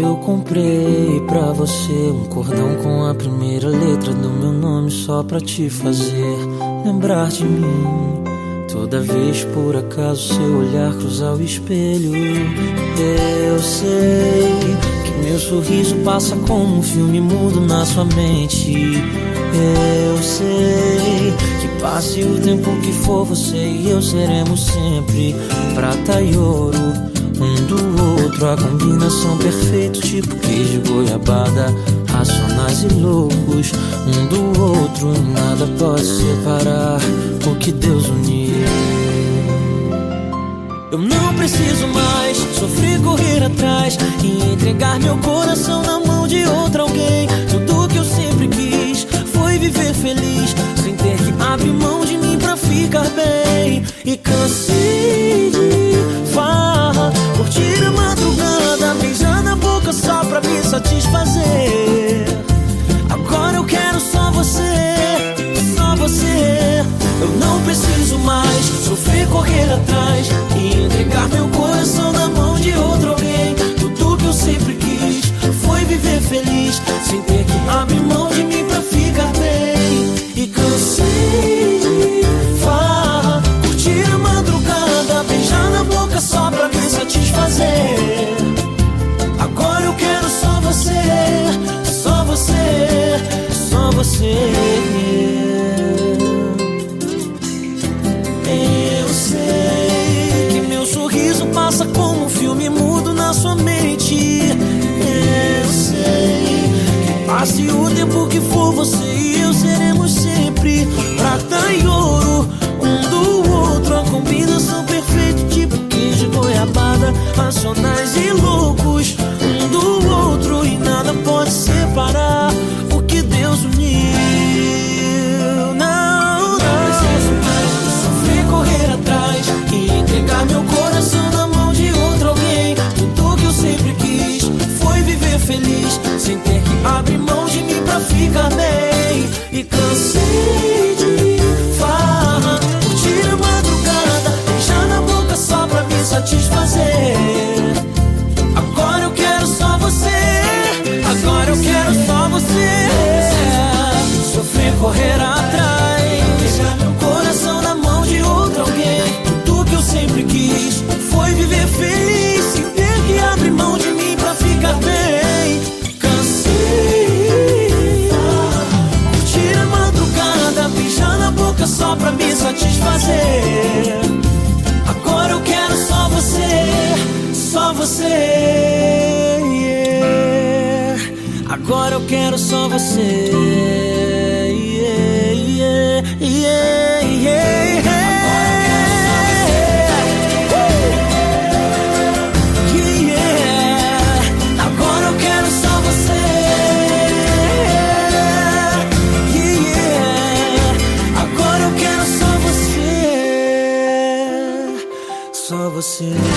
Eu comprei pra você um cordão com a primeira letra do meu nome só pra te fazer lembrar de mim. Toda vez por acaso seu olhar cruzar o espelho, eu sei que meu sorriso passa como um filme mudo na sua mente. Eu sei que passe o tempo que for, você e eu seremos sempre prata e ouro um do outro, a combinação perfeita, tipo queijo goiabada, racionais e loucos, um do outro, nada pode separar o que Deus uniu. Eu não preciso mais sofrer, correr atrás e entregar meu coração na mão de outro alguém. Tudo que eu sempre quis foi viver feliz, sem ter que abrir mão de mim pra ficar bem. E cansei você, só você. Eu sei que meu sorriso passa como um filme mudo na sua mente. Eu sei que passe o tempo que for, você e eu seremos sempre prata e ouro, um do outro, a combinação perfeita, tipo queijo goiabada, racionais e loucos, um do outro e nada pode separar bem. E cansei você. yeah. Agora eu quero só você. yeah, yeah, yeah, yeah. Você.